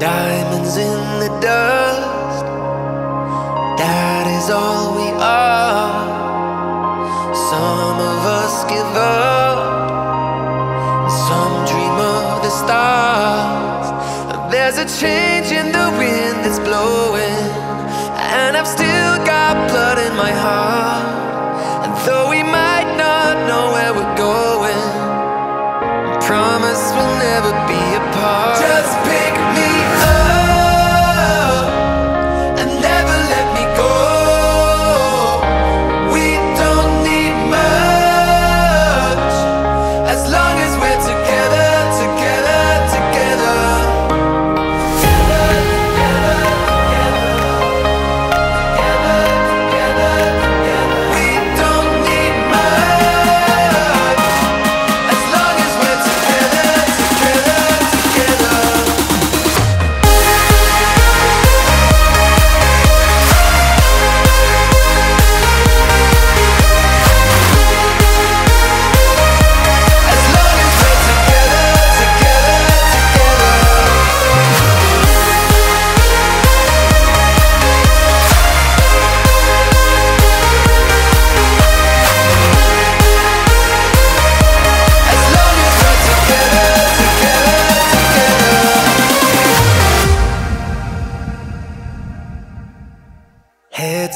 Diamonds in the dust, that is all we are. Some of us give up, some dream of the stars. There's a change in the wind that's blowing, and I've still got blood in my heart.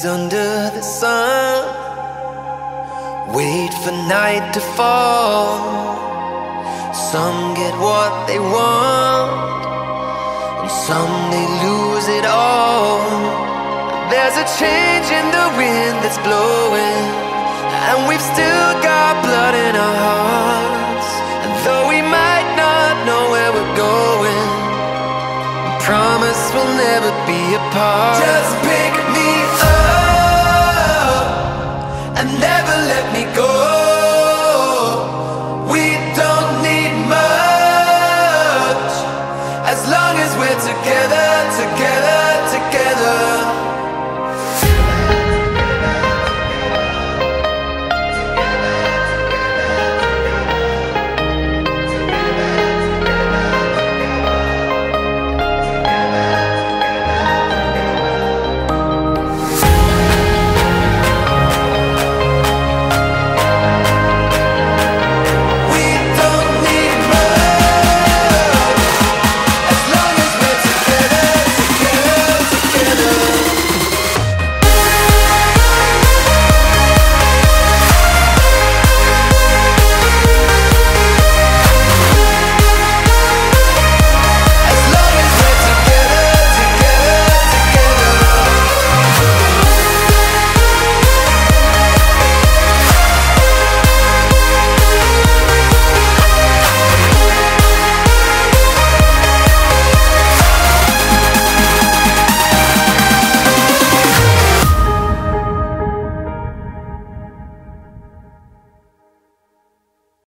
Under the sun. Wait for night to fall. Some get what they want, and some they lose it all. There's a change in the wind that's blowing, and we've still got blood in our hearts. And though we might not know where we're going, promise we'll never be apart. Just pick together.